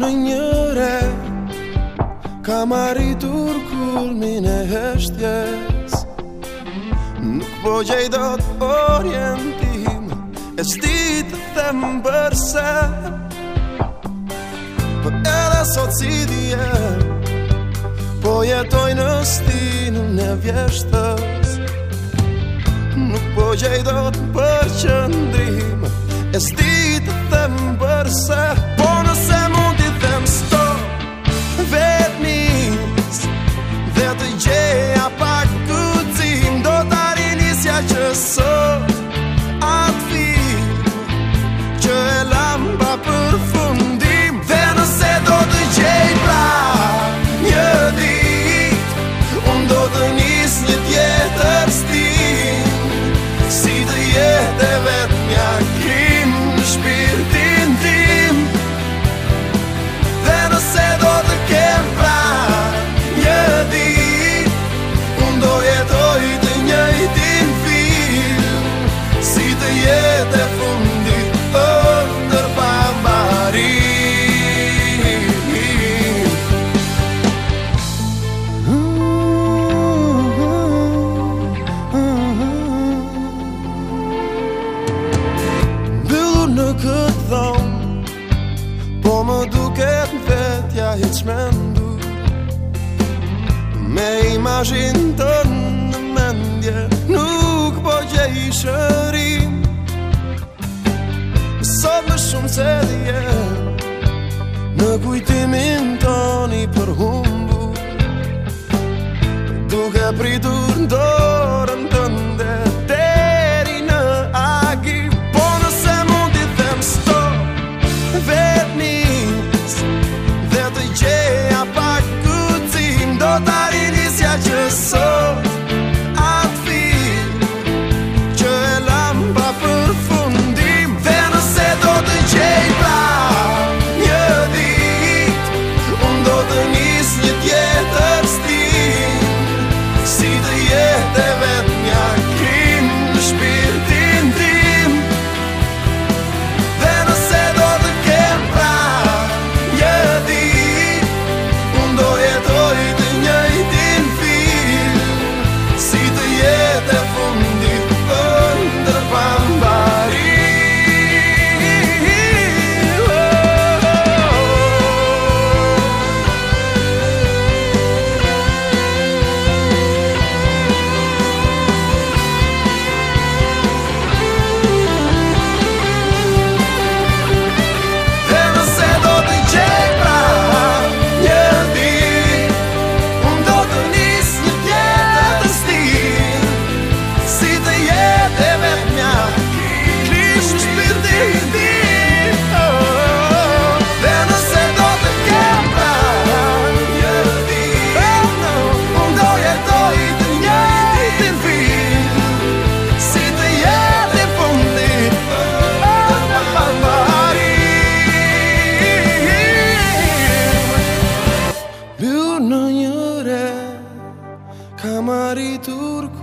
në njëre Kam arritur kulmin e heshtjes Nuk po gjejdo të orientim E s'ti të them përse Po edhe sot si dje Po jetoj në stinën e vjeshtës Nuk po gjejdo të përqëndrim E s'ti të them përse këtë dhëm Po më duket në vetja hiq me ndu Me imajin të në mendje Nuk po gje i shërim Sot më shumë se dhje Në kujtimi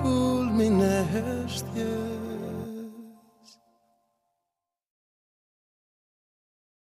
hol mi